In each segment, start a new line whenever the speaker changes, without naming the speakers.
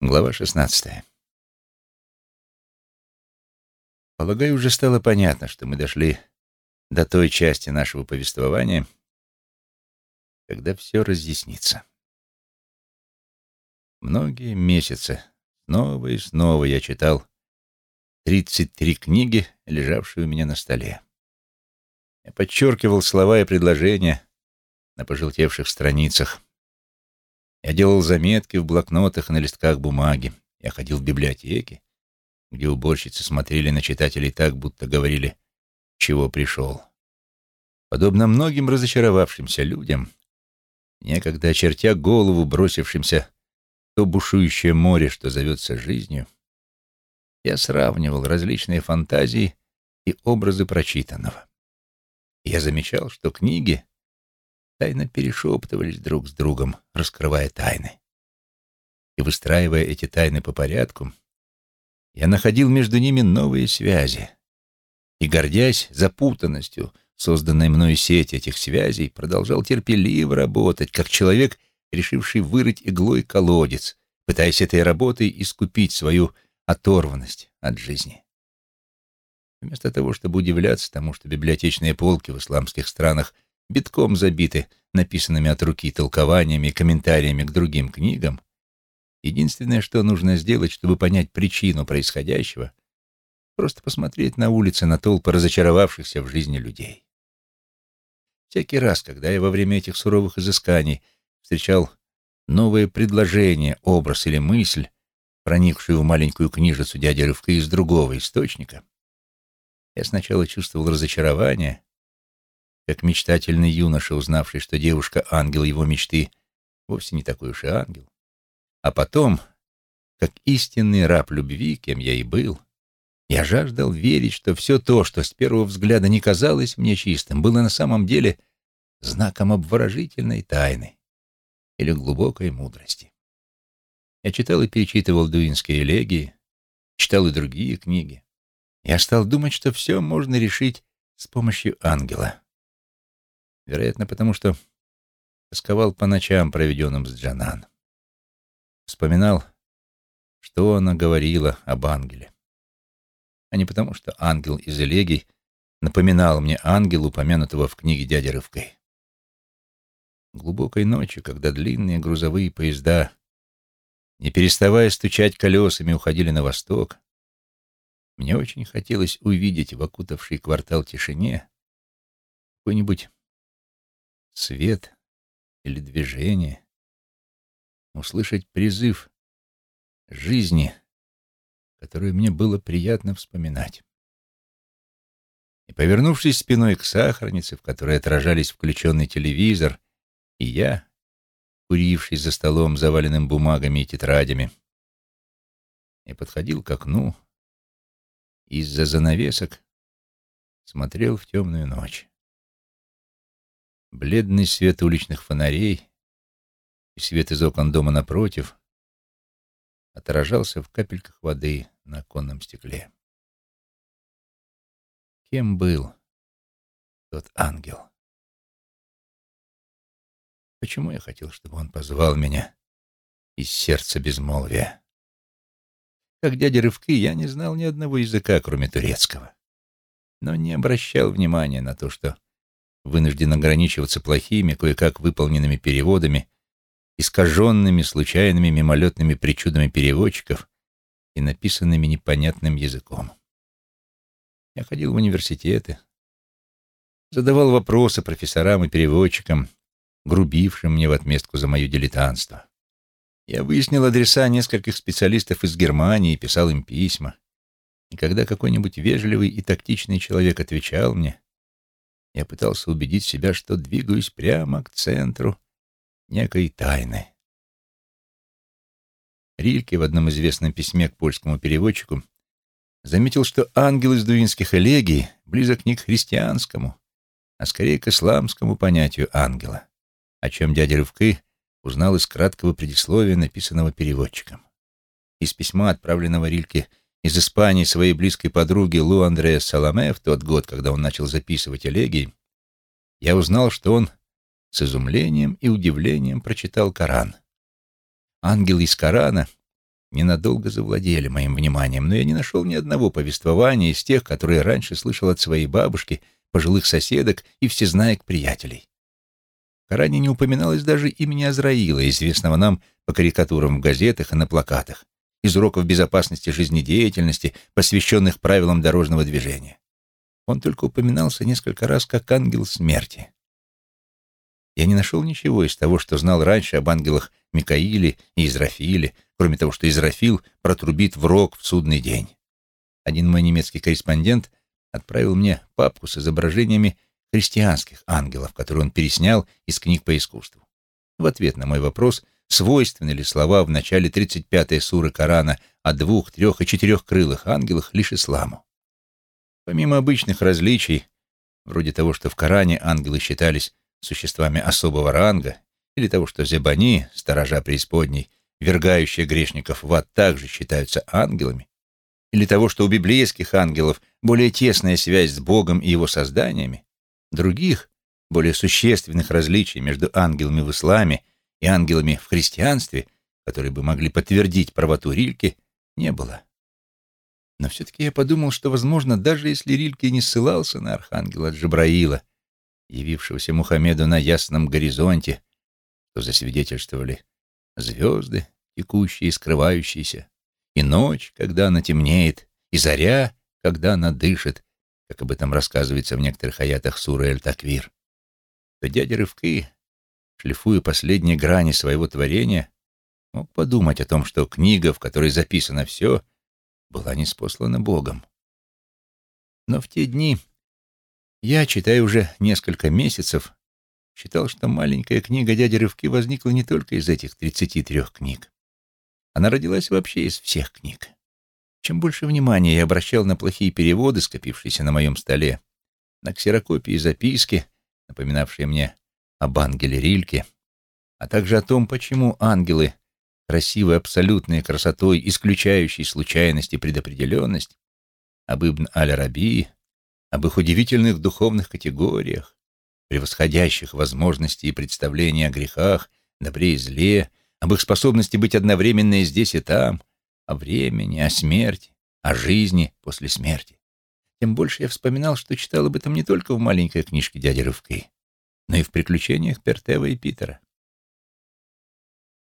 Глава шестнадцатая. Полагаю, уже стало понятно, что мы дошли до той части нашего повествования, когда все разъяснится. Многие месяцы снова и снова я читал 33 книги, лежавшие у меня на столе. Я подчеркивал слова и предложения на пожелтевших страницах, я делал заметки в блокнотах и на листках бумаги. Я ходил в библиотеки, где уборщицы смотрели на читателей так, будто говорили, чего пришел. Подобно многим разочаровавшимся людям, некогда очертя голову, бросившимся то бушующее море, что зовется жизнью, я сравнивал различные фантазии и образы прочитанного. Я замечал, что книги тайно перешептывались друг с другом, раскрывая тайны. И выстраивая эти тайны по порядку, я находил между ними новые связи. И, гордясь запутанностью, созданной мною сеть этих связей, продолжал терпеливо работать, как человек, решивший вырыть иглой колодец, пытаясь этой работой искупить свою оторванность от жизни. Вместо того, чтобы удивляться тому, что библиотечные полки в исламских странах – битком забиты написанными от руки толкованиями и комментариями к другим книгам, единственное, что нужно сделать, чтобы понять причину происходящего, просто посмотреть на улице на толпы разочаровавшихся в жизни людей. Всякий раз, когда я во время этих суровых изысканий встречал новое предложение, образ или мысль, проникшую в маленькую книжицу дяди Рывка из другого источника, я сначала чувствовал разочарование, как мечтательный юноша, узнавший, что девушка — ангел его мечты, вовсе не такой уж и ангел. А потом, как истинный раб любви, кем я и был, я жаждал верить, что все то, что с первого взгляда не казалось мне чистым, было на самом деле знаком обворожительной тайны или глубокой мудрости. Я читал и перечитывал дуинские элегии, читал и другие книги. Я стал думать, что все можно решить с помощью ангела. Вероятно, потому что тосковал по ночам, проведенным с Джанан. Вспоминал, что она говорила об ангеле. А не потому, что ангел из элегий напоминал мне ангел, упомянутого в книге дяди Рывкой. Глубокой ночью, когда длинные грузовые поезда, не переставая стучать колесами, уходили на восток, мне очень хотелось увидеть в окутавшей квартал тишине какой-нибудь свет или движение, услышать призыв жизни, которую мне было приятно вспоминать. И, повернувшись спиной к сахарнице, в которой отражались включенный телевизор, и я, куривший за столом, заваленным бумагами и тетрадями, я подходил к окну из-за занавесок смотрел в темную ночь. Бледный свет уличных фонарей и свет из окон дома напротив отражался в капельках воды на оконном стекле. Кем был тот ангел? Почему я хотел, чтобы он позвал меня из сердца безмолвия? Как дядя Рывки, я не знал ни одного языка, кроме турецкого, но не обращал внимания на то, что вынужден ограничиваться плохими, кое-как выполненными переводами, искаженными, случайными, мимолетными причудами переводчиков и написанными непонятным языком. Я ходил в университеты, задавал вопросы профессорам и переводчикам, грубившим мне в отместку за мое дилетантство. Я выяснил адреса нескольких специалистов из Германии писал им письма. И когда какой-нибудь вежливый и тактичный человек отвечал мне, я пытался убедить себя, что двигаюсь прямо к центру некой тайны. Рильке в одном известном письме к польскому переводчику заметил, что ангел из дуинских элегий близок не к христианскому, а скорее к исламскому понятию ангела, о чем дядя Рывкы узнал из краткого предисловия, написанного переводчиком. Из письма, отправленного Рильке из Испании своей близкой подруги Лу Андреа Саламе в тот год, когда он начал записывать элегии, я узнал, что он с изумлением и удивлением прочитал Коран. Ангел из Корана ненадолго завладели моим вниманием, но я не нашел ни одного повествования из тех, которые раньше слышал от своей бабушки, пожилых соседок и всезнаек приятелей. В Коране не упоминалось даже имени Азраила, известного нам по карикатурам в газетах и на плакатах, из уроков безопасности жизнедеятельности, посвященных правилам дорожного движения. Он только упоминался несколько раз как ангел смерти. Я не нашел ничего из того, что знал раньше об ангелах Микаиле и Израфиле, кроме того, что Израфил протрубит в рог в судный день. Один мой немецкий корреспондент отправил мне папку с изображениями христианских ангелов, которые он переснял из книг по искусству. В ответ на мой вопрос, свойственны ли слова в начале 35-й суры Корана о двух, трех и четырех крылых ангелах лишь исламу. Помимо обычных различий, вроде того, что в Коране ангелы считались существами особого ранга, или того, что зебани, сторожа преисподней, вергающие грешников в ад, также считаются ангелами, или того, что у библейских ангелов более тесная связь с Богом и его созданиями, других, более существенных различий между ангелами в исламе и ангелами в христианстве, которые бы могли подтвердить правоту Рильки, не было. Но все-таки я подумал, что, возможно, даже если Рильке не ссылался на архангела Джабраила, явившегося Мухаммеду на ясном горизонте, то засвидетельствовали звезды, текущие и скрывающиеся, и ночь, когда она темнеет, и заря, когда она дышит, как об этом рассказывается в некоторых аятах суры Эль-Таквир, то дядя Рывки, шлифуя последние грани своего творения, мог подумать о том, что книга, в которой записано все, была неспослана Богом. Но в те дни я, читая уже несколько месяцев, считал, что маленькая книга дяди Рывки возникла не только из этих 33 книг. Она родилась вообще из всех книг. Чем больше внимания я обращал на плохие переводы, скопившиеся на моем столе, на ксерокопии записки, напоминавшие мне об ангеле Рильке, а также о том, почему ангелы, красивой абсолютной красотой, исключающей случайность и предопределенность, об Ибн Аль-Раби, об их удивительных духовных категориях, превосходящих возможности и представления о грехах, добре и зле, об их способности быть одновременно и здесь, и там, о времени, о смерти, о жизни после смерти. Тем больше я вспоминал, что читал об этом не только в маленькой книжке дяди Рывки, но и в приключениях Пертева и Питера.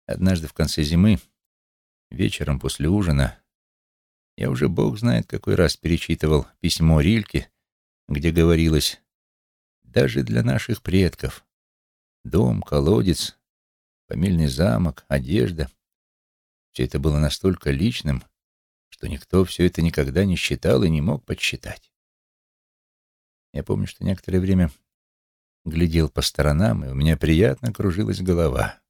Однажды в конце зимы, вечером после ужина, я уже бог знает какой раз перечитывал письмо Рильке, где говорилось «Даже для наших предков дом, колодец, фамильный замок, одежда — все это было настолько личным, что никто все это никогда не считал и не мог подсчитать. Я помню, что некоторое время глядел по сторонам, и у меня приятно кружилась голова.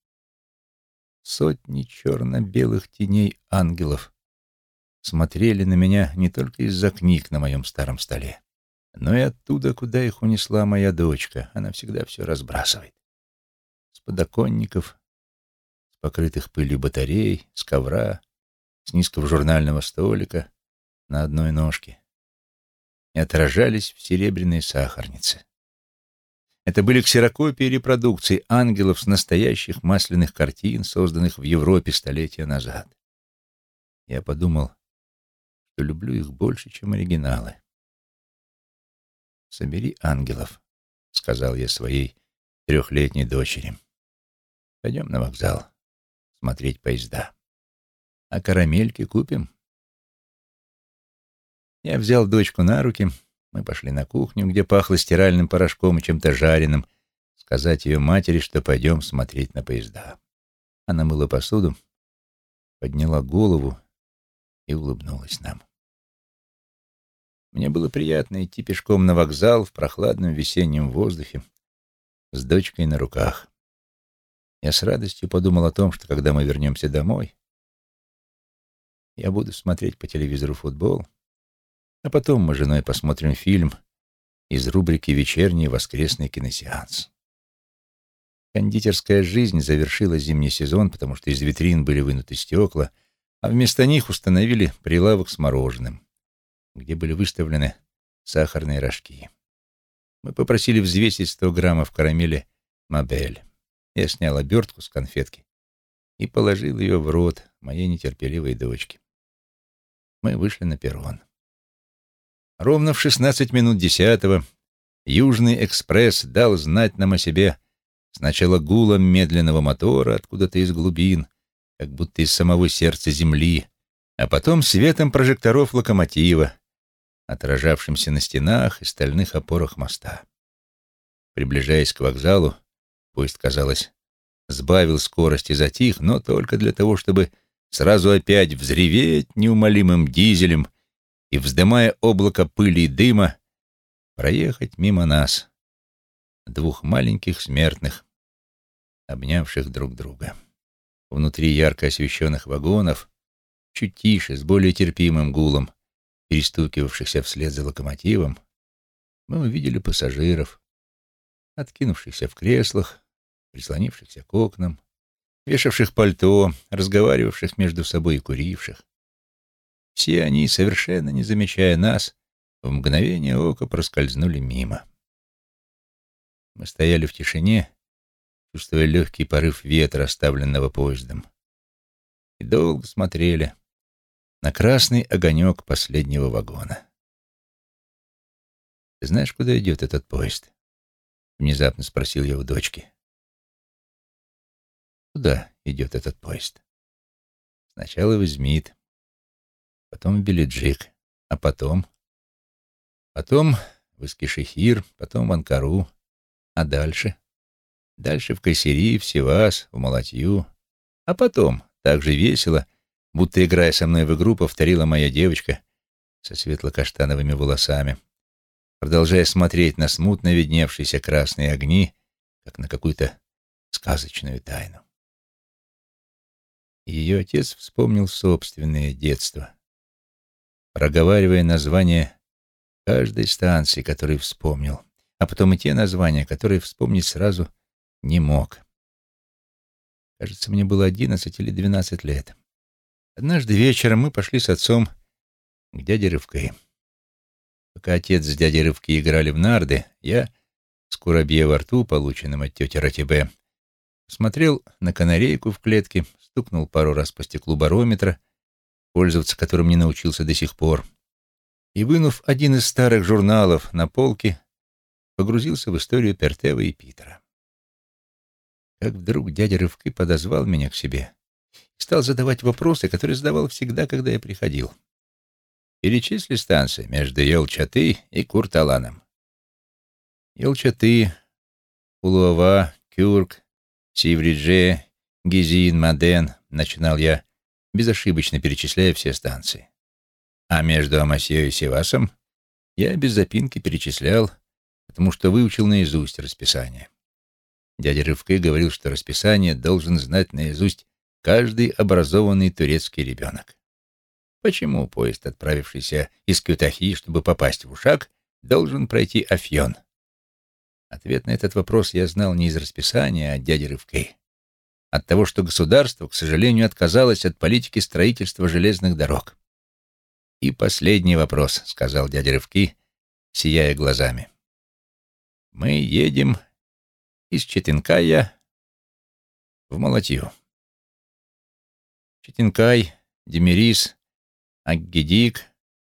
Сотни черно-белых теней ангелов смотрели на меня не только из-за книг на моем старом столе, но и оттуда, куда их унесла моя дочка. Она всегда все разбрасывает. С подоконников, с покрытых пылью батарей, с ковра, с низкого журнального столика на одной ножке. И отражались в серебряной сахарнице. Это были ксерокопии репродукций ангелов с настоящих масляных картин, созданных в Европе столетия назад. Я подумал, что люблю их больше, чем оригиналы. «Собери ангелов», — сказал я своей трехлетней дочери. «Пойдем на вокзал смотреть поезда. А карамельки купим?» Я взял дочку на руки, мы пошли на кухню, где пахло стиральным порошком и чем-то жареным, сказать ее матери, что пойдем смотреть на поезда. Она мыла посуду, подняла голову и улыбнулась нам. Мне было приятно идти пешком на вокзал в прохладном весеннем воздухе с дочкой на руках. Я с радостью подумал о том, что когда мы вернемся домой, я буду смотреть по телевизору футбол, а потом мы с женой посмотрим фильм из рубрики «Вечерний воскресный киносеанс». Кондитерская жизнь завершила зимний сезон, потому что из витрин были вынуты стекла, а вместо них установили прилавок с мороженым где были выставлены сахарные рожки. Мы попросили взвесить 100 граммов карамели «Мабель». Я снял обертку с конфетки и положил ее в рот моей нетерпеливой дочке. Мы вышли на перрон. Ровно в шестнадцать минут десятого Южный экспресс дал знать нам о себе сначала гулом медленного мотора откуда-то из глубин, как будто из самого сердца земли, а потом светом прожекторов локомотива, отражавшимся на стенах и стальных опорах моста. Приближаясь к вокзалу, поезд, казалось, сбавил скорость и затих, но только для того, чтобы сразу опять взреветь неумолимым дизелем и, вздымая облако пыли и дыма, проехать мимо нас, двух маленьких смертных, обнявших друг друга. Внутри ярко освещенных вагонов, чуть тише, с более терпимым гулом, перестукивавшихся вслед за локомотивом, мы увидели пассажиров, откинувшихся в креслах, прислонившихся к окнам, вешавших пальто, разговаривавших между собой и куривших. Все они, совершенно не замечая нас, в мгновение ока проскользнули мимо. Мы стояли в тишине, чувствуя легкий порыв ветра, оставленного поездом, и долго смотрели на красный огонек последнего вагона. «Ты знаешь, куда идет этот поезд?» — внезапно спросил я у дочки. «Куда идет этот поезд?» «Сначала в Измит, потом в Белиджик, а потом...» Потом в Искишехир, потом в Анкару, а дальше? Дальше в Кайсери, в Севас, в Малатью. А потом, так же весело, будто играя со мной в игру, повторила моя девочка со светло-каштановыми волосами, продолжая смотреть на смутно видневшиеся красные огни, как на какую-то сказочную тайну. Ее отец вспомнил собственное детство, проговаривая название каждой станции, которую вспомнил, а потом и те названия, которые вспомнить сразу не мог. Кажется, мне было одиннадцать или двенадцать лет. Однажды вечером мы пошли с отцом к дяде Рывке. Пока отец с дядей Рывки играли в нарды, я, с курабье во рту, полученным от тети Ратибе, смотрел на канарейку в клетке, стукнул пару раз по стеклу барометра, пользоваться которым не научился до сих пор, и, вынув один из старых журналов на полке, погрузился в историю Пертева и Питера. Как вдруг дядя Рывки подозвал меня к себе и стал задавать вопросы, которые задавал всегда, когда я приходил. Перечисли станции между Елчаты и Курталаном. Елчаты, Улуава, Кюрк, Сивридже, Гизин, Маден, начинал я, безошибочно перечисляя все станции. А между Амасьё и Севасом я без запинки перечислял, потому что выучил наизусть расписание. Дядя Рывкой говорил, что расписание должен знать наизусть каждый образованный турецкий ребенок. Почему поезд, отправившийся из Кютахи, чтобы попасть в Ушак, должен пройти Афьон? Ответ на этот вопрос я знал не из расписания, а от дяди Рывкой. От того, что государство, к сожалению, отказалось от политики строительства железных дорог. «И последний вопрос», — сказал дядя Рывки, сияя глазами. «Мы едем из Четинкая в Малатью. Четинкай, Демирис, Аггедик,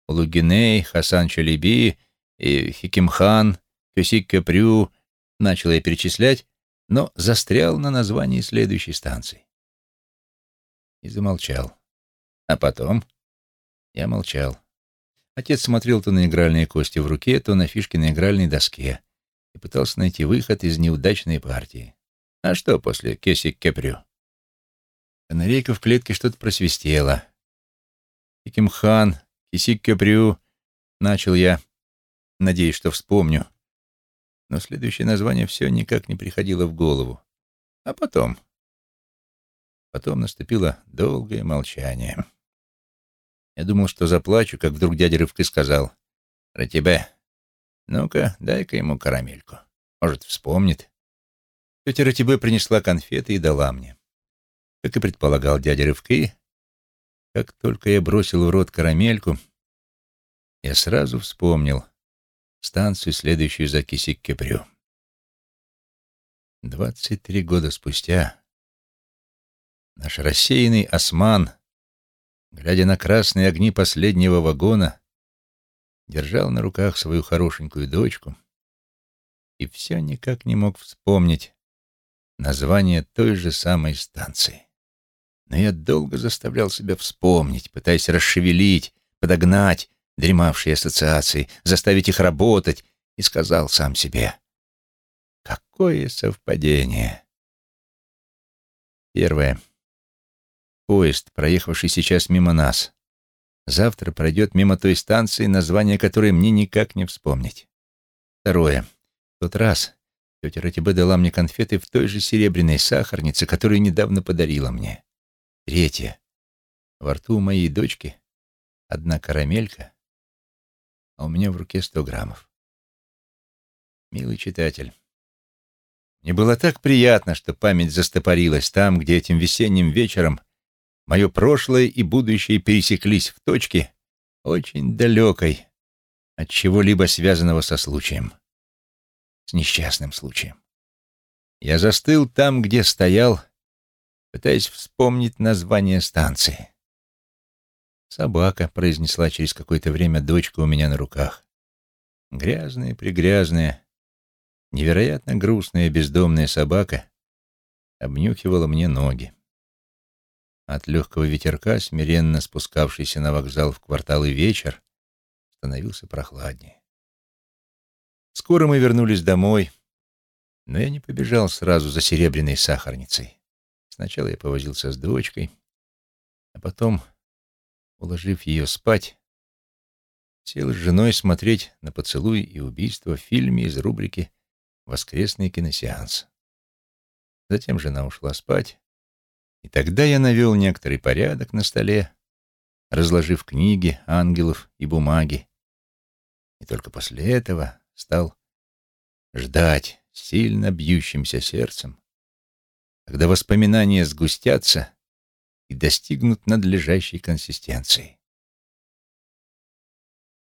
Лугиней, Хасан Чалиби и Хикимхан, Кюсик Кепрю, начал я перечислять, но застрял на названии следующей станции. И замолчал. А потом я молчал. Отец смотрел то на игральные кости в руке, то на фишки на игральной доске и пытался найти выход из неудачной партии. А что после Кесик Кепрю? Канарейка в клетке что-то просвистела. Кикимхан, Кисик Кепрю, начал я, надеясь, что вспомню. Но следующее название все никак не приходило в голову. А потом... Потом наступило долгое молчание. Я думал, что заплачу, как вдруг дядя Рывкой сказал. «Ратибе, ну-ка, дай-ка ему карамельку. Может, вспомнит». Тетя Ратибе принесла конфеты и дала мне. Как и предполагал дядя Рывкой, как только я бросил в рот карамельку, я сразу вспомнил станцию, следующую за Наш рассеянный осман, глядя на красные огни последнего вагона, держал на руках свою хорошенькую дочку и все никак не мог вспомнить название той же самой станции. Но я долго заставлял себя вспомнить, пытаясь расшевелить, подогнать дремавшие ассоциации, заставить их работать, и сказал сам себе, какое совпадение. Первое. Поезд, проехавший сейчас мимо нас, завтра пройдет мимо той станции, название которой мне никак не вспомнить. Второе. В тот раз тетя Ратибе дала мне конфеты в той же серебряной сахарнице, которую недавно подарила мне. Третье. Во рту моей дочки одна карамелька, а у меня в руке сто граммов. Милый читатель, мне было так приятно, что память застопорилась там, где этим весенним вечером мое прошлое и будущее пересеклись в точке, очень далекой от чего-либо связанного со случаем, с несчастным случаем. Я застыл там, где стоял, пытаясь вспомнить название станции. «Собака», — произнесла через какое-то время дочка у меня на руках. Грязная-прегрязная, невероятно грустная бездомная собака обнюхивала мне ноги. От легкого ветерка, смиренно спускавшийся на вокзал в кварталы вечер, становился прохладнее. Скоро мы вернулись домой, но я не побежал сразу за серебряной сахарницей. Сначала я повозился с дочкой, а потом, уложив ее спать, сел с женой смотреть на поцелуй и убийство в фильме из рубрики «Воскресный киносеанс». Затем жена ушла спать, и тогда я навел некоторый порядок на столе, разложив книги, ангелов и бумаги. И только после этого стал ждать сильно бьющимся сердцем, когда воспоминания сгустятся и достигнут надлежащей консистенции.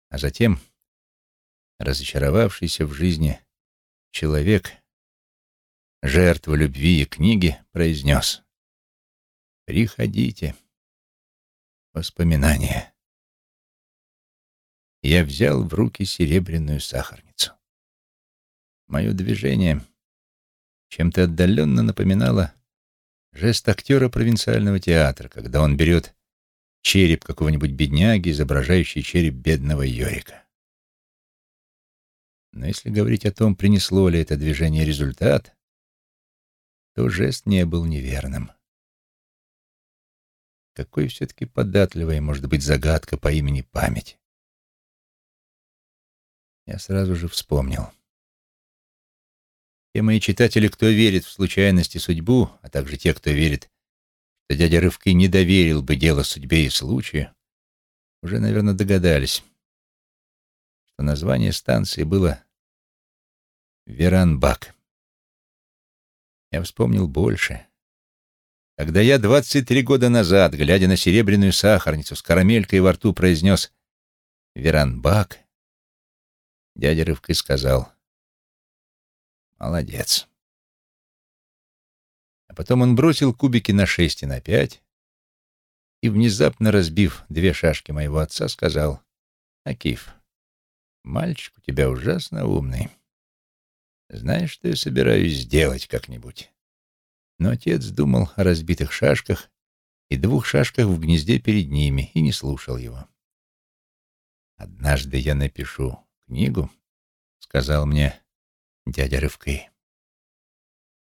А затем, разочаровавшийся в жизни человек, жертва любви и книги, произнес «Приходите». Воспоминания. Я взял в руки серебряную сахарницу. Мое движение чем-то отдаленно напоминало жест актера провинциального театра, когда он берет череп какого-нибудь бедняги, изображающий череп бедного Йорика. Но если говорить о том, принесло ли это движение результат, то жест не был неверным. Какой все-таки податливой может быть загадка по имени память? Я сразу же вспомнил. Те мои читатели, кто верит в случайность и судьбу, а также те, кто верит, что дядя Рывки не доверил бы дело судьбе и случаю, уже, наверное, догадались, что название станции было Веранбак. Я вспомнил больше. Когда я двадцать три года назад, глядя на серебряную сахарницу с карамелькой во рту, произнес «Веранбак», дядя Рывки сказал Молодец. А потом он бросил кубики на шесть и на пять и, внезапно разбив две шашки моего отца, сказал, «Акиф, мальчик у тебя ужасно умный. Знаешь, что я собираюсь сделать как-нибудь?» Но отец думал о разбитых шашках и двух шашках в гнезде перед ними и не слушал его. «Однажды я напишу книгу», — сказал мне дядя Рывкой.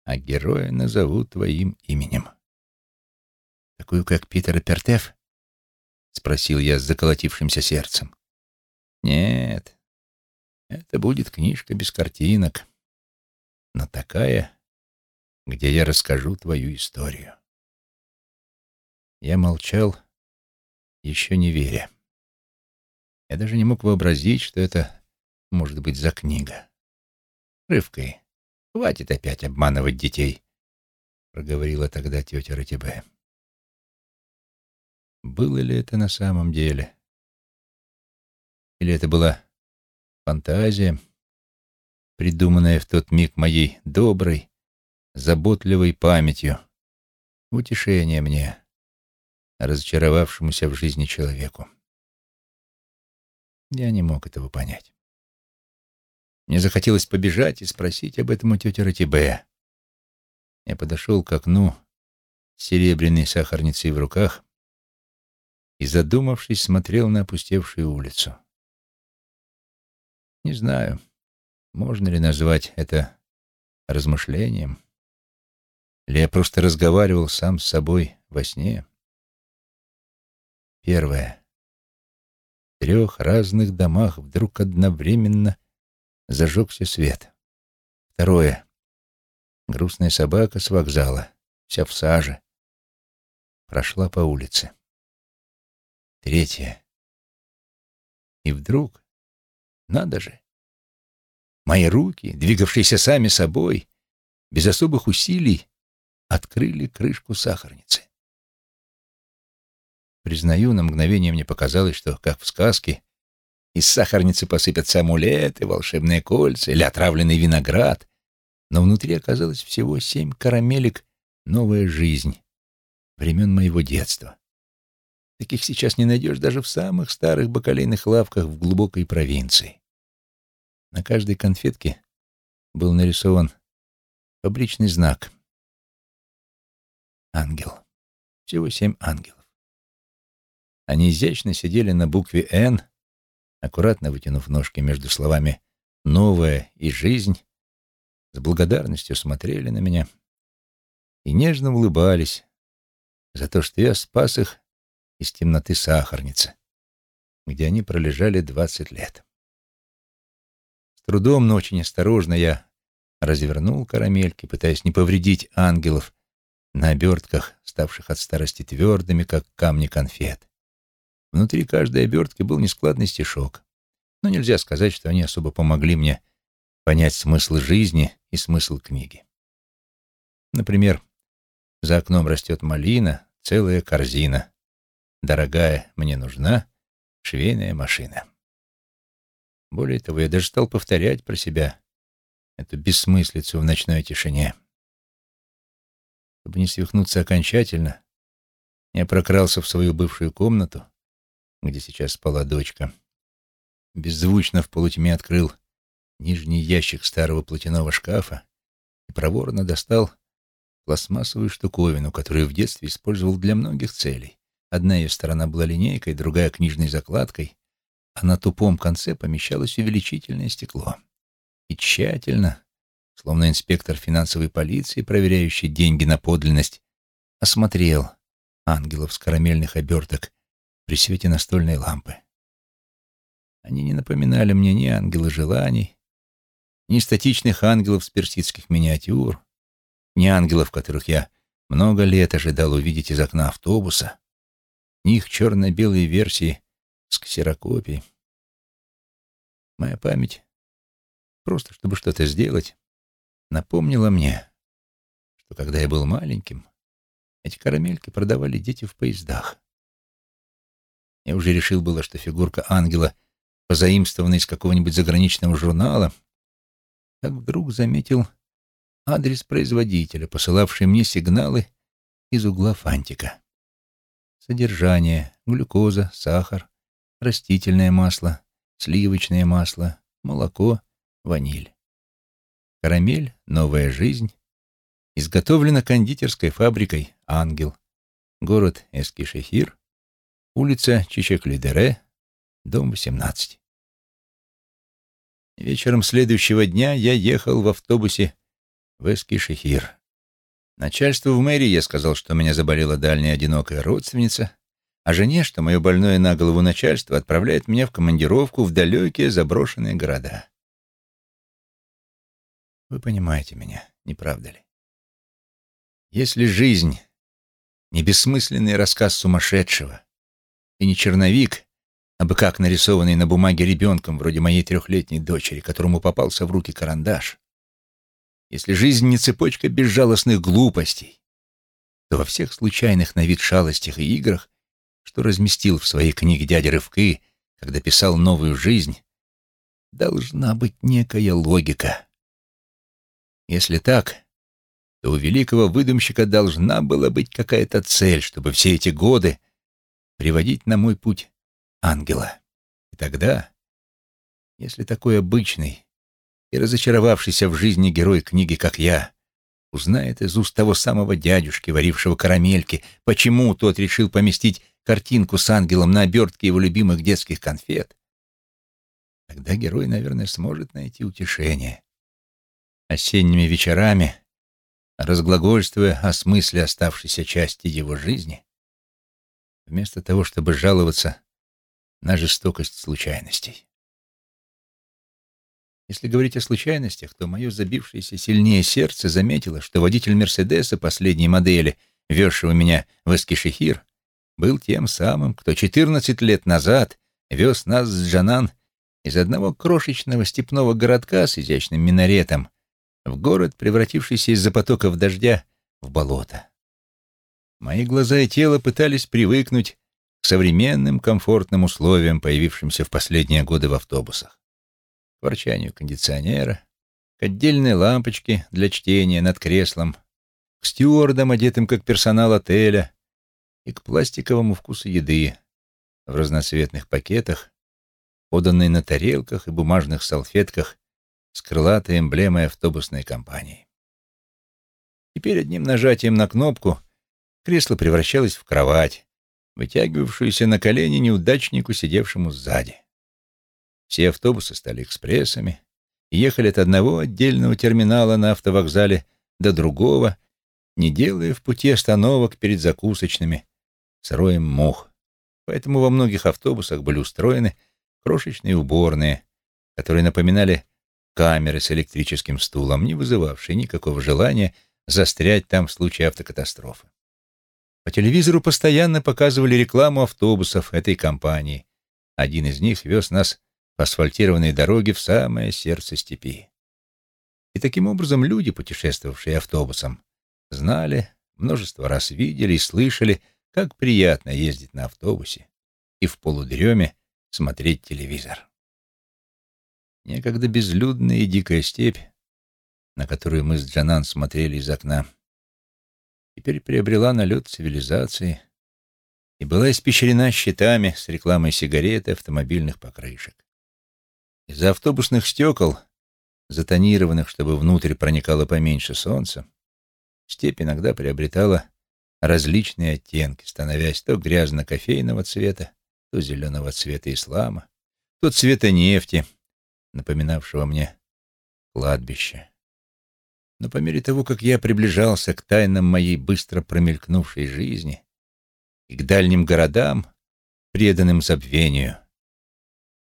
А героя назову твоим именем. Такую, как Питер Пертеф? Спросил я с заколотившимся сердцем. Нет, это будет книжка без картинок, но такая, где я расскажу твою историю. Я молчал, еще не веря. Я даже не мог вообразить, что это может быть за книга. Рывкой. Хватит опять обманывать детей, — проговорила тогда тетя Ратибе. Было ли это на самом деле? Или это была фантазия, придуманная в тот миг моей доброй, заботливой памятью, утешение мне, разочаровавшемуся в жизни человеку. Я не мог этого понять. Мне захотелось побежать и спросить об этом у тети Ратибе. Я подошел к окну с серебряной сахарницей в руках и, задумавшись, смотрел на опустевшую улицу. Не знаю, можно ли назвать это размышлением, или я просто разговаривал сам с собой во сне. Первое. В трех разных домах вдруг одновременно зажегся свет. Второе. Грустная собака с вокзала, вся в саже, прошла по улице. Третье. И вдруг, надо же, мои руки, двигавшиеся сами собой, без особых усилий, открыли крышку сахарницы. Признаю, на мгновение мне показалось, что, как в сказке, из сахарницы посыпятся амулеты, волшебные кольца или отравленный виноград, но внутри оказалось всего семь карамелек «Новая жизнь» времен моего детства. Таких сейчас не найдешь даже в самых старых бакалейных лавках в глубокой провинции. На каждой конфетке был нарисован фабричный знак. Ангел. Всего семь ангелов. Они изящно сидели на букве «Н», аккуратно вытянув ножки между словами «новая» и «жизнь», с благодарностью смотрели на меня и нежно улыбались за то, что я спас их из темноты сахарницы, где они пролежали двадцать лет. С трудом, но очень осторожно я развернул карамельки, пытаясь не повредить ангелов на обертках, ставших от старости твердыми, как камни конфет. Внутри каждой обертки был нескладный стишок, но нельзя сказать, что они особо помогли мне понять смысл жизни и смысл книги. Например, за окном растет малина, целая корзина. Дорогая, мне нужна швейная машина. Более того, я даже стал повторять про себя эту бессмыслицу в ночной тишине. Чтобы не свихнуться окончательно, я прокрался в свою бывшую комнату, где сейчас спала дочка. Беззвучно в полутьме открыл нижний ящик старого платяного шкафа и проворно достал пластмассовую штуковину, которую в детстве использовал для многих целей. Одна ее сторона была линейкой, другая — книжной закладкой, а на тупом конце помещалось увеличительное стекло. И тщательно, словно инспектор финансовой полиции, проверяющий деньги на подлинность, осмотрел ангелов с карамельных оберток при свете настольной лампы. Они не напоминали мне ни ангела желаний, ни статичных ангелов с персидских миниатюр, ни ангелов, которых я много лет ожидал увидеть из окна автобуса, ни их черно-белые версии с ксерокопией. Моя память, просто чтобы что-то сделать, напомнила мне, что когда я был маленьким, эти карамельки продавали дети в поездах. Я уже решил было, что фигурка ангела позаимствована из какого-нибудь заграничного журнала, как вдруг заметил адрес производителя, посылавший мне сигналы из угла фантика. Содержание — глюкоза, сахар, растительное масло, сливочное масло, молоко, ваниль. Карамель «Новая жизнь» изготовлена кондитерской фабрикой «Ангел», город Эскишехир, улица Чичеклидере, дом 18. Вечером следующего дня я ехал в автобусе в Эскишехир. Начальству в мэрии я сказал, что у меня заболела дальняя одинокая родственница, а жене, что мое больное на голову начальство отправляет меня в командировку в далекие заброшенные города. Вы понимаете меня, не правда ли? Если жизнь — не бессмысленный рассказ сумасшедшего, и не черновик, а бы как нарисованный на бумаге ребенком, вроде моей трехлетней дочери, которому попался в руки карандаш. Если жизнь не цепочка безжалостных глупостей, то во всех случайных на вид шалостях и играх, что разместил в своей книге дядя Рывкы, когда писал «Новую жизнь», должна быть некая логика. Если так, то у великого выдумщика должна была быть какая-то цель, чтобы все эти годы приводить на мой путь ангела. И тогда, если такой обычный и разочаровавшийся в жизни герой книги, как я, узнает из уст того самого дядюшки, варившего карамельки, почему тот решил поместить картинку с ангелом на обертке его любимых детских конфет, тогда герой, наверное, сможет найти утешение. Осенними вечерами, разглагольствуя о смысле оставшейся части его жизни, вместо того, чтобы жаловаться на жестокость случайностей. Если говорить о случайностях, то мое забившееся сильнее сердце заметило, что водитель Мерседеса последней модели, везшего меня в Эскишехир, был тем самым, кто 14 лет назад вез нас с Джанан из одного крошечного степного городка с изящным минаретом в город, превратившийся из-за потоков дождя в болото. Мои глаза и тело пытались привыкнуть к современным комфортным условиям, появившимся в последние годы в автобусах. К ворчанию кондиционера, к отдельной лампочке для чтения над креслом, к стюардам, одетым как персонал отеля, и к пластиковому вкусу еды в разноцветных пакетах, поданной на тарелках и бумажных салфетках с крылатой эмблемой автобусной компании. Теперь одним нажатием на кнопку — Кресло превращалось в кровать, вытягивавшуюся на колени неудачнику, сидевшему сзади. Все автобусы стали экспрессами ехали от одного отдельного терминала на автовокзале до другого, не делая в пути остановок перед закусочными, с роем мух. Поэтому во многих автобусах были устроены крошечные уборные, которые напоминали камеры с электрическим стулом, не вызывавшие никакого желания застрять там в случае автокатастрофы. По телевизору постоянно показывали рекламу автобусов этой компании. Один из них вез нас по асфальтированной дороге в самое сердце степи. И таким образом люди, путешествовавшие автобусом, знали, множество раз видели и слышали, как приятно ездить на автобусе и в полудреме смотреть телевизор. Некогда безлюдная и дикая степь, на которую мы с Джанан смотрели из окна, теперь приобрела налет цивилизации и была испещрена щитами с рекламой сигарет и автомобильных покрышек. Из-за автобусных стекол, затонированных, чтобы внутрь проникало поменьше солнца, степь иногда приобретала различные оттенки, становясь то грязно-кофейного цвета, то зеленого цвета ислама, то цвета нефти, напоминавшего мне кладбище. Но по мере того, как я приближался к тайнам моей быстро промелькнувшей жизни и к дальним городам, преданным забвению,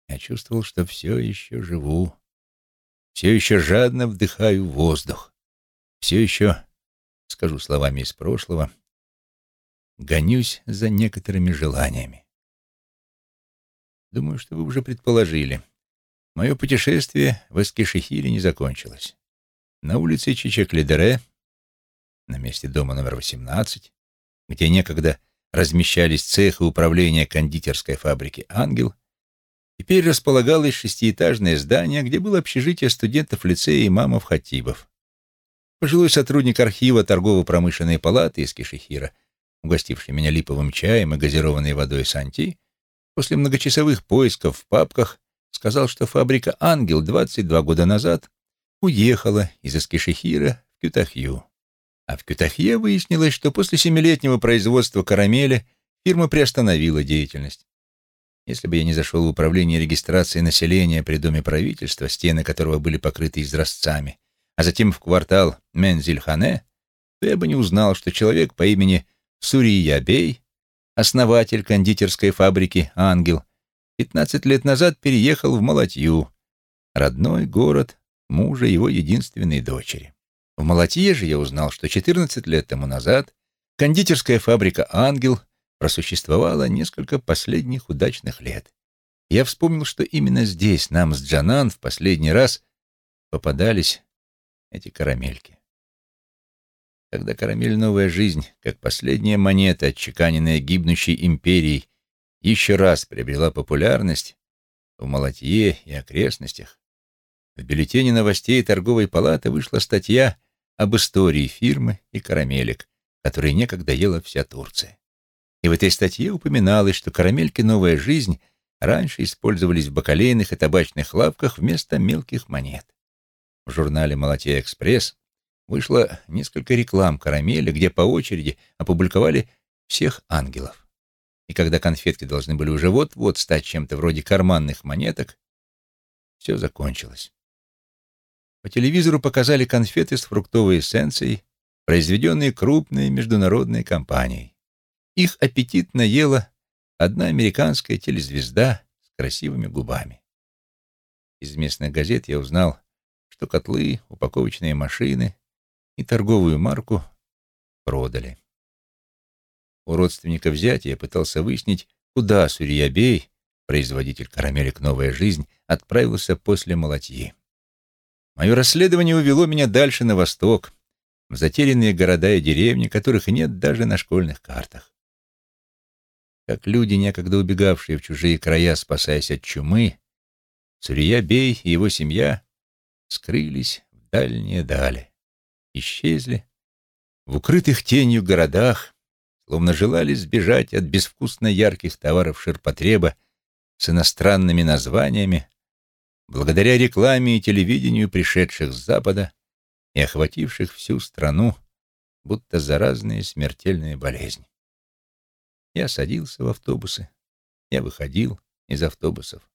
я чувствовал, что все еще живу, все еще жадно вдыхаю воздух, все еще, скажу словами из прошлого, гонюсь за некоторыми желаниями. Думаю, что вы уже предположили, мое путешествие в Эскишехире не закончилось. На улице Чичек-Ледере, на месте дома номер 18, где некогда размещались цехи управления кондитерской фабрики «Ангел», теперь располагалось шестиэтажное здание, где было общежитие студентов лицея имамов Хатибов. Пожилой сотрудник архива торгово-промышленной палаты из Кишехира, угостивший меня липовым чаем и газированной водой Санти, после многочасовых поисков в папках сказал, что фабрика «Ангел» 22 года назад уехала из Эскишехира в Кютахью. А в Кютахье выяснилось, что после семилетнего производства карамели фирма приостановила деятельность. Если бы я не зашел в управление регистрации населения при Доме правительства, стены которого были покрыты изразцами, а затем в квартал Мензильхане, то я бы не узнал, что человек по имени Сурия Бей, основатель кондитерской фабрики «Ангел», 15 лет назад переехал в Малатью, родной город мужа его единственной дочери. В Малатье же я узнал, что 14 лет тому назад кондитерская фабрика «Ангел» просуществовала несколько последних удачных лет. Я вспомнил, что именно здесь нам с Джанан в последний раз попадались эти карамельки. Когда карамель «Новая жизнь», как последняя монета, отчеканенная гибнущей империей, еще раз приобрела популярность, в Малатье и окрестностях в бюллетене новостей торговой палаты вышла статья об истории фирмы и карамелек, которые некогда ела вся Турция. И в этой статье упоминалось, что карамельки «Новая жизнь» раньше использовались в бакалейных и табачных лавках вместо мелких монет. В журнале «Малатья Экспресс» вышло несколько реклам карамели, где по очереди опубликовали всех ангелов. И когда конфетки должны были уже вот-вот стать чем-то вроде карманных монеток, все закончилось. По телевизору показали конфеты с фруктовой эссенцией, произведенные крупной международной компанией. Их аппетитно ела одна американская телезвезда с красивыми губами. Из местных газет я узнал, что котлы, упаковочные машины и торговую марку продали. У родственника взятия я пытался выяснить, куда Сурьябей, производитель карамелек «Новая жизнь», отправился после молотьи. Мое расследование увело меня дальше на восток, в затерянные города и деревни, которых нет даже на школьных картах. Как люди, некогда убегавшие в чужие края, спасаясь от чумы, Сурия-бей и его семья скрылись в дальние дали, исчезли в укрытых тенью городах, словно желали сбежать от безвкусно ярких товаров ширпотреба с иностранными названиями, благодаря рекламе и телевидению, пришедших с Запада и охвативших всю страну, будто заразные смертельные болезни. Я садился в автобусы, я выходил из автобусов.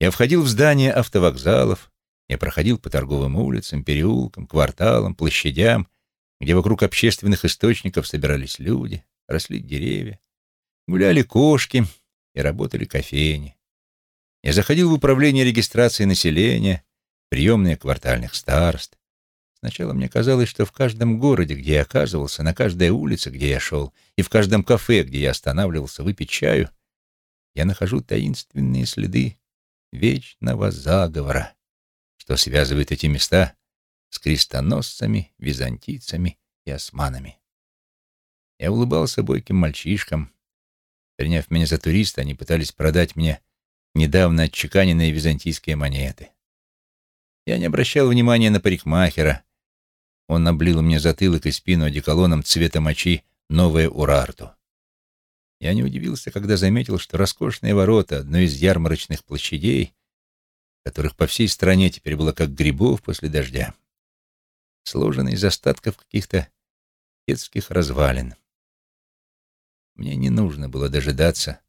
Я входил в здания автовокзалов, я проходил по торговым улицам, переулкам, кварталам, площадям, где вокруг общественных источников собирались люди, росли деревья, гуляли кошки и работали кофейни. Я заходил в управление регистрации населения, приемные квартальных старост. Сначала мне казалось, что в каждом городе, где я оказывался, на каждой улице, где я шел, и в каждом кафе, где я останавливался выпить чаю, я нахожу таинственные следы вечного заговора, что связывает эти места с крестоносцами, византийцами и османами. Я улыбался бойким мальчишкам. Приняв меня за туриста, они пытались продать мне недавно отчеканенные византийские монеты. Я не обращал внимания на парикмахера. Он облил мне затылок и спину одеколоном цвета мочи «Новое Урарту». Я не удивился, когда заметил, что роскошные ворота одной из ярмарочных площадей, которых по всей стране теперь было как грибов после дождя, сложены из остатков каких-то детских развалин. Мне не нужно было дожидаться,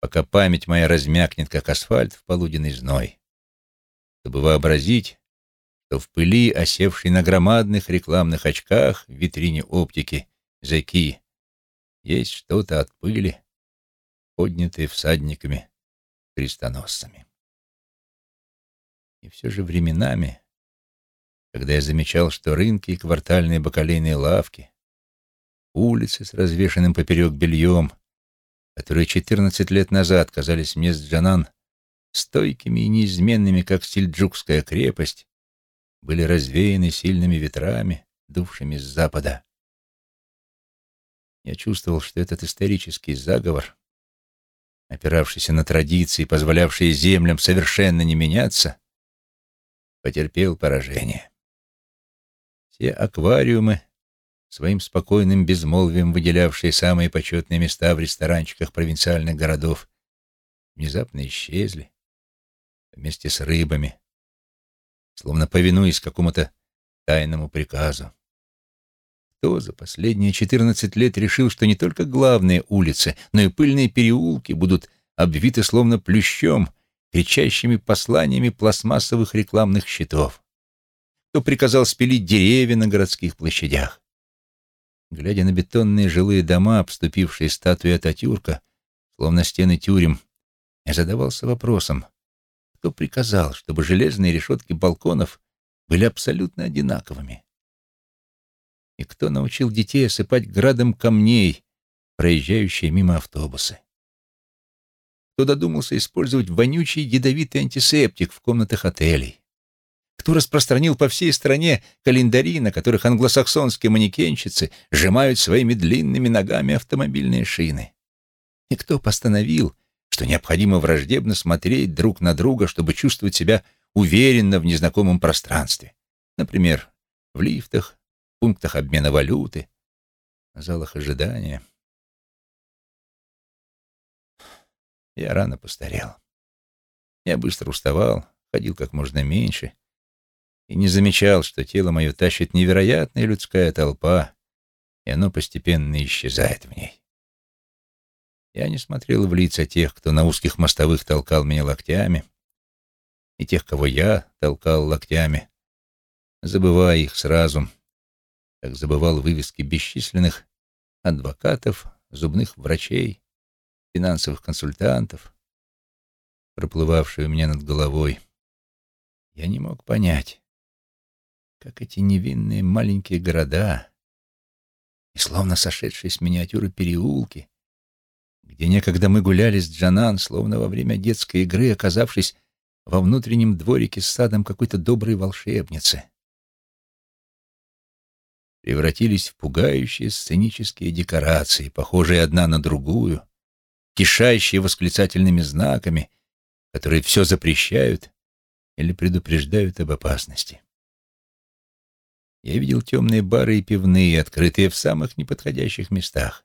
пока память моя размякнет, как асфальт в полуденный зной, чтобы вообразить, что в пыли, осевшей на громадных рекламных очках в витрине оптики «Зеки», есть что-то от пыли, поднятое всадниками крестоносцами. И все же временами, когда я замечал, что рынки и квартальные бакалейные лавки улицы с развешенным поперек бельем, которые четырнадцать лет назад казались мне с Джанан стойкими и неизменными, как Сельджукская крепость, были развеяны сильными ветрами, дувшими с запада. Я чувствовал, что этот исторический заговор, опиравшийся на традиции, позволявший землям совершенно не меняться, потерпел поражение. Все аквариумы своим спокойным безмолвием выделявшие самые почетные места в ресторанчиках провинциальных городов, внезапно исчезли вместе с рыбами, словно повинуясь какому-то тайному приказу. Кто за последние четырнадцать лет решил, что не только главные улицы, но и пыльные переулки будут обвиты словно плющом, кричащими посланиями пластмассовых рекламных щитов? Кто приказал спилить деревья на городских площадях? Глядя на бетонные жилые дома, обступившие статуи Ататюрка, словно стены тюрем, я задавался вопросом, кто приказал, чтобы железные решетки балконов были абсолютно одинаковыми? И кто научил детей осыпать градом камней, проезжающие мимо автобусы? Кто додумался использовать вонючий ядовитый антисептик в комнатах отелей? Кто распространил по всей стране календари, на которых англосаксонские манекенщицы сжимают своими длинными ногами автомобильные шины. И кто постановил, что необходимо враждебно смотреть друг на друга, чтобы чувствовать себя уверенно в незнакомом пространстве. Например, в лифтах, пунктах обмена валюты, залах ожидания. Я рано постарел. Я быстро уставал, ходил как можно меньше и не замечал, что тело мое тащит невероятная людская толпа, и оно постепенно исчезает в ней. Я не смотрел в лица тех, кто на узких мостовых толкал меня локтями, и тех, кого я толкал локтями, забывая их сразу, как забывал вывески бесчисленных адвокатов, зубных врачей, финансовых консультантов, проплывавшие у меня над головой. Я не мог понять, как эти невинные маленькие города и словно сошедшие с миниатюры переулки, где некогда мы гуляли с Джанан, словно во время детской игры, оказавшись во внутреннем дворике с садом какой-то доброй волшебницы, превратились в пугающие сценические декорации, похожие одна на другую, кишащие восклицательными знаками, которые все запрещают или предупреждают об опасности. Я видел темные бары и пивные, открытые в самых неподходящих местах,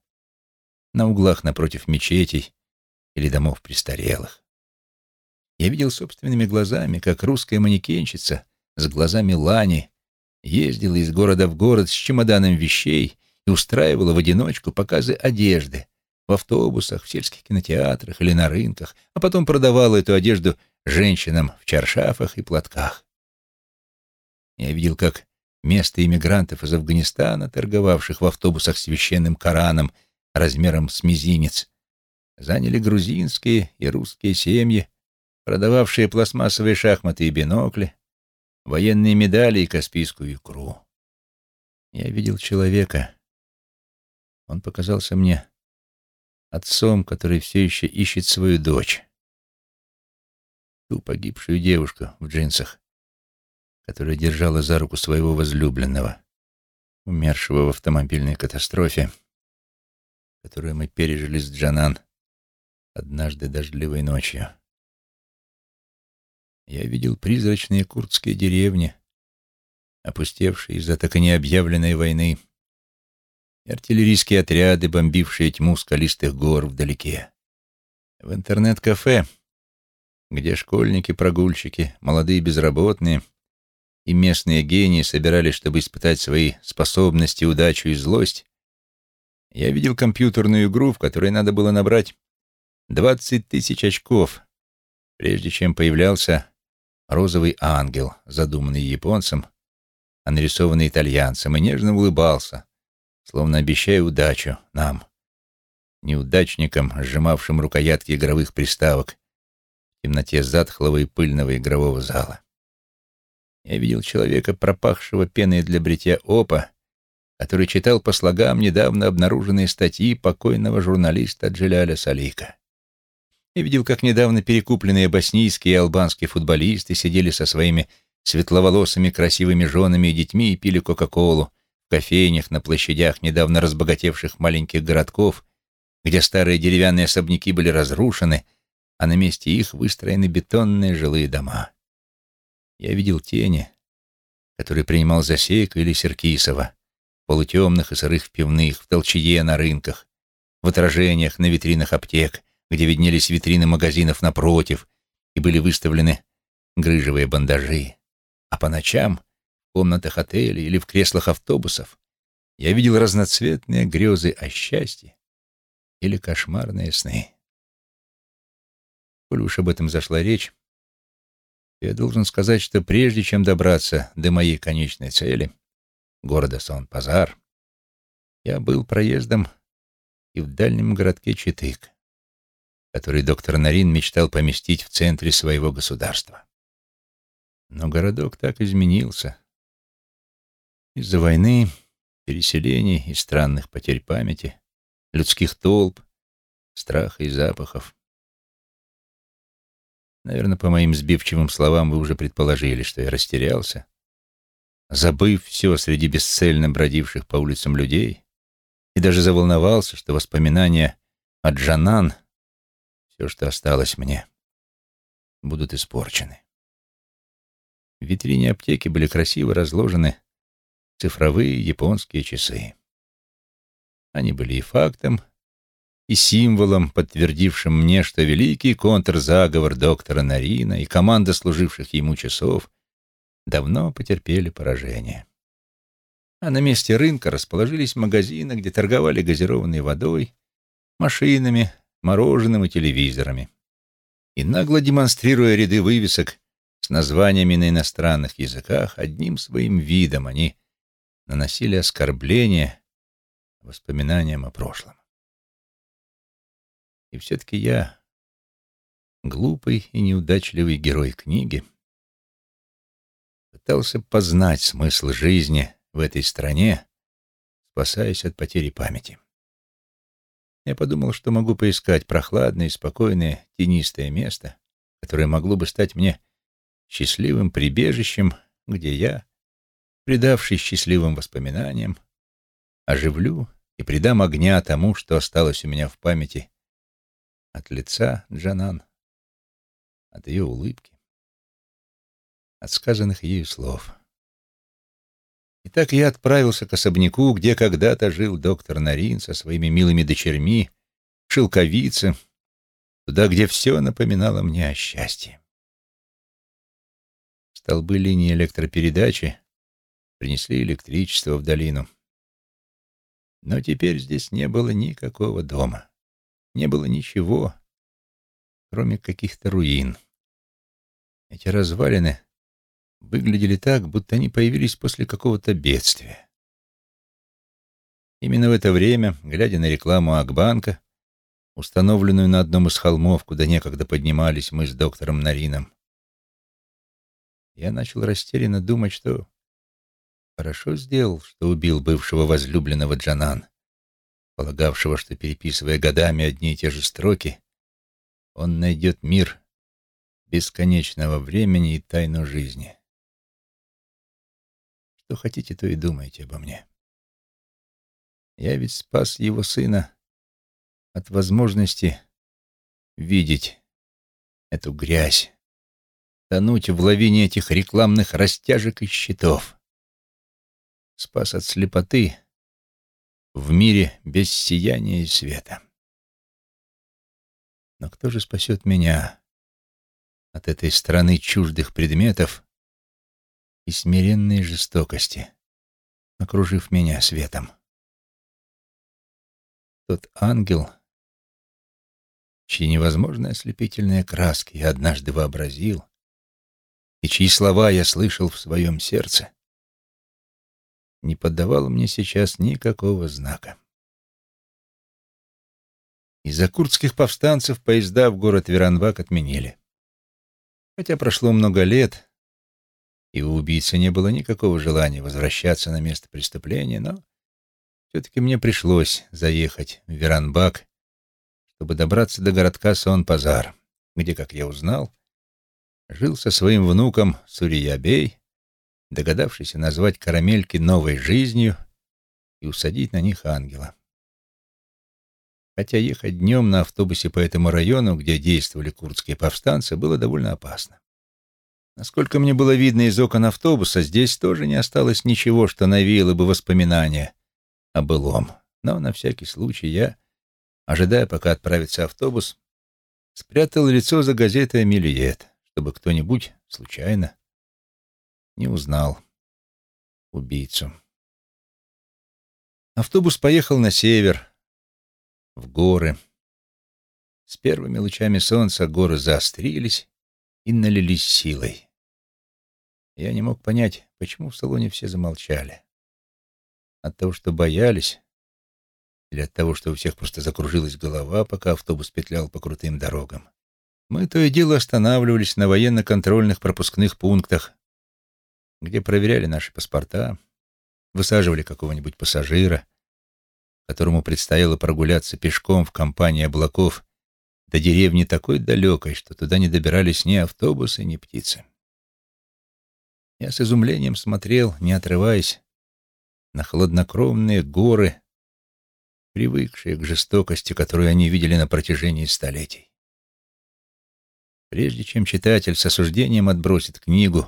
на углах напротив мечетей или домов престарелых. Я видел собственными глазами, как русская манекенщица с глазами Лани ездила из города в город с чемоданом вещей и устраивала в одиночку показы одежды в автобусах, в сельских кинотеатрах или на рынках, а потом продавала эту одежду женщинам в чаршафах и платках. Я видел, как место иммигрантов из Афганистана, торговавших в автобусах священным Кораном размером с мизинец, заняли грузинские и русские семьи, продававшие пластмассовые шахматы и бинокли, военные медали и каспийскую икру. Я видел человека. Он показался мне отцом, который все еще ищет свою дочь. Ту погибшую девушку в джинсах, которая держала за руку своего возлюбленного, умершего в автомобильной катастрофе, которую мы пережили с Джанан однажды дождливой ночью. Я видел призрачные курдские деревни, опустевшие из-за так и не объявленной войны, и артиллерийские отряды, бомбившие тьму скалистых гор вдалеке. В интернет-кафе, где школьники-прогульщики, молодые безработные и местные гении собирались, чтобы испытать свои способности, удачу и злость, я видел компьютерную игру, в которой надо было набрать 20 тысяч очков, прежде чем появлялся розовый ангел, задуманный японцем, а нарисованный итальянцем, и нежно улыбался, словно обещая удачу нам, неудачникам, сжимавшим рукоятки игровых приставок в темноте затхлого и пыльного игрового зала. Я видел человека, пропахшего пеной для бритья опа, который читал по слогам недавно обнаруженные статьи покойного журналиста Джеляля Салика. Я видел, как недавно перекупленные боснийские и албанские футболисты сидели со своими светловолосыми красивыми женами и детьми и пили Кока-Колу в кофейнях на площадях недавно разбогатевших маленьких городков, где старые деревянные особняки были разрушены, а на месте их выстроены бетонные жилые дома. Я видел тени, которые принимал Засейка или Серкисова, полутемных и сырых пивных, в толчье на рынках, в отражениях на витринах аптек — где виднелись витрины магазинов напротив и были выставлены грыжевые бандажи. А по ночам в комнатах отелей или в креслах автобусов я видел разноцветные грезы о счастье или кошмарные сны. Коль уж об этом зашла речь, я должен сказать, что прежде чем добраться до моей конечной цели, города Сон-Пазар, я был проездом и в дальнем городке Читык который доктор Нарин мечтал поместить в центре своего государства. Но городок так изменился. Из-за войны, переселений и странных потерь памяти, людских толп, страха и запахов. Наверное, по моим сбивчивым словам вы уже предположили, что я растерялся, забыв все среди бесцельно бродивших по улицам людей, и даже заволновался, что воспоминания о Джанан — все, что осталось мне, будут испорчены. В витрине аптеки были красиво разложены цифровые японские часы. Они были и фактом, и символом, подтвердившим мне, что великий контрзаговор доктора Нарина и команда служивших ему часов давно потерпели поражение. А на месте рынка расположились магазины, где торговали газированной водой, машинами, мороженым и телевизорами. И нагло демонстрируя ряды вывесок с названиями на иностранных языках, одним своим видом они наносили оскорбление воспоминаниям о прошлом. И все-таки я, глупый и неудачливый герой книги, пытался познать смысл жизни в этой стране, спасаясь от потери памяти. Я подумал, что могу поискать прохладное, спокойное, тенистое место, которое могло бы стать мне счастливым прибежищем, где я, предавшись счастливым воспоминаниям, оживлю и придам огня тому, что осталось у меня в памяти от лица Джанан, от ее улыбки, от сказанных ею слов. Итак, я отправился к особняку, где когда-то жил доктор Нарин со своими милыми дочерьми, шелковице, туда, где все напоминало мне о счастье. Столбы линии электропередачи принесли электричество в долину. Но теперь здесь не было никакого дома не было ничего, кроме каких-то руин. Эти развалины выглядели так, будто они появились после какого-то бедствия. Именно в это время, глядя на рекламу Акбанка, установленную на одном из холмов, куда некогда поднимались мы с доктором Нарином, я начал растерянно думать, что хорошо сделал, что убил бывшего возлюбленного Джанан полагавшего, что, переписывая годами одни и те же строки, он найдет мир бесконечного времени и тайну жизни. Что хотите, то и думайте обо мне. Я ведь спас его сына от возможности видеть эту грязь, тонуть в лавине этих рекламных растяжек и щитов. Спас от слепоты, в мире без сияния и света. Но кто же спасет меня от этой страны чуждых предметов и смиренной жестокости, окружив меня светом? Тот ангел, чьи невозможные ослепительные краски я однажды вообразил, и чьи слова я слышал в своем сердце, не подавал мне сейчас никакого знака. Из-за курдских повстанцев поезда в город Веранбак отменили. Хотя прошло много лет, и у убийцы не было никакого желания возвращаться на место преступления, но все-таки мне пришлось заехать в Веранбак, чтобы добраться до городка Сон-Пазар, где, как я узнал, жил со своим внуком Суриябей, догадавшийся назвать карамельки новой жизнью и усадить на них ангела. Хотя ехать днем на автобусе по этому району, где действовали курдские повстанцы, было довольно опасно. Насколько мне было видно из окон автобуса, здесь тоже не осталось ничего, что навеяло бы воспоминания о былом. Но на всякий случай я, ожидая, пока отправится автобус, спрятал лицо за газетой «Миллиет», чтобы кто-нибудь случайно не узнал убийцу. Автобус поехал на север, в горы. С первыми лучами солнца горы заострились и налились силой. Я не мог понять, почему в салоне все замолчали. От того, что боялись, или от того, что у всех просто закружилась голова, пока автобус петлял по крутым дорогам. Мы то и дело останавливались на военно-контрольных пропускных пунктах, где проверяли наши паспорта, высаживали какого-нибудь пассажира, которому предстояло прогуляться пешком в компании облаков до деревни такой далекой, что туда не добирались ни автобусы, ни птицы. Я с изумлением смотрел, не отрываясь, на хладнокровные горы, привыкшие к жестокости, которую они видели на протяжении столетий. Прежде чем читатель с осуждением отбросит книгу,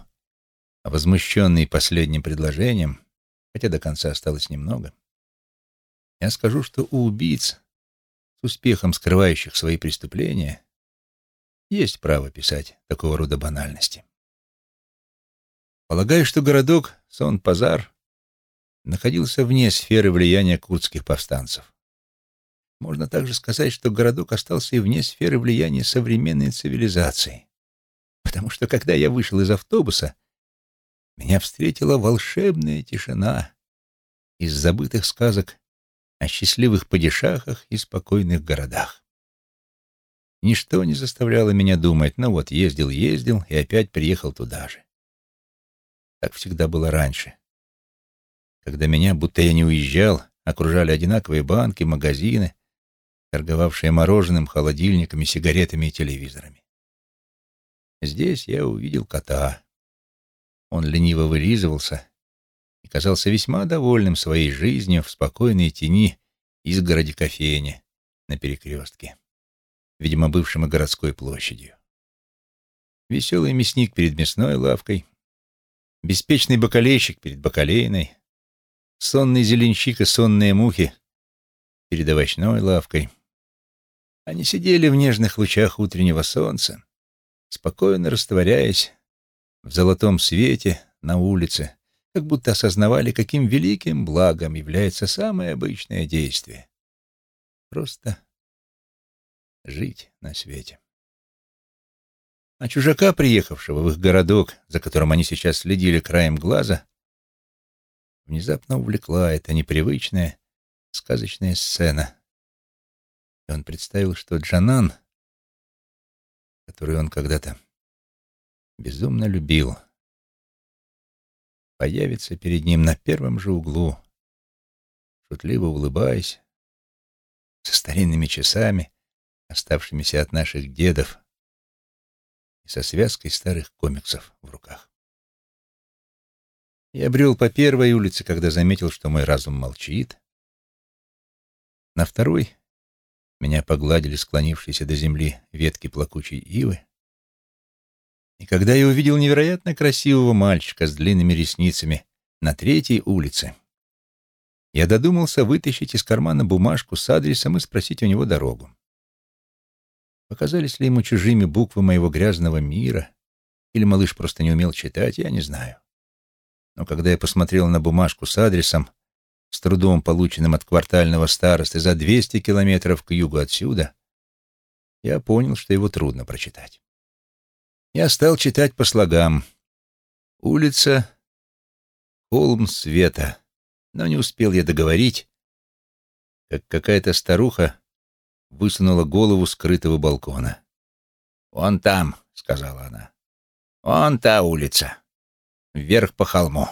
а возмущенный последним предложением, хотя до конца осталось немного, я скажу, что у убийц, с успехом скрывающих свои преступления, есть право писать такого рода банальности. Полагаю, что городок Сон-Пазар находился вне сферы влияния курдских повстанцев. Можно также сказать, что городок остался и вне сферы влияния современной цивилизации. Потому что, когда я вышел из автобуса, меня встретила волшебная тишина из забытых сказок о счастливых падишахах и спокойных городах. Ничто не заставляло меня думать, ну вот, ездил-ездил и опять приехал туда же. Так всегда было раньше, когда меня, будто я не уезжал, окружали одинаковые банки, магазины, торговавшие мороженым, холодильниками, сигаретами и телевизорами. Здесь я увидел кота. Он лениво вылизывался и казался весьма довольным своей жизнью в спокойной тени изгороди кофейни на перекрестке, видимо, бывшим и городской площадью. Веселый мясник перед мясной лавкой, беспечный бакалейщик перед бакалейной, сонный зеленщик и сонные мухи перед овощной лавкой. Они сидели в нежных лучах утреннего солнца, спокойно растворяясь в золотом свете на улице, как будто осознавали, каким великим благом является самое обычное действие. Просто жить на свете. А чужака, приехавшего в их городок, за которым они сейчас следили краем глаза, внезапно увлекла эта непривычная сказочная сцена. И он представил, что Джанан, которую он когда-то безумно любил, появится перед ним на первом же углу, шутливо улыбаясь, со старинными часами, оставшимися от наших дедов, и со связкой старых комиксов в руках. Я брел по первой улице, когда заметил, что мой разум молчит. На второй меня погладили склонившиеся до земли ветки плакучей ивы. И когда я увидел невероятно красивого мальчика с длинными ресницами на третьей улице, я додумался вытащить из кармана бумажку с адресом и спросить у него дорогу. Показались ли ему чужими буквы моего грязного мира, или малыш просто не умел читать, я не знаю. Но когда я посмотрел на бумажку с адресом, с трудом полученным от квартального старосты за 200 километров к югу отсюда, я понял, что его трудно прочитать. Я стал читать по слогам. Улица, холм света. Но не успел я договорить, как какая-то старуха высунула голову скрытого балкона. «Вон там», — сказала она. «Вон та улица вверх по холму.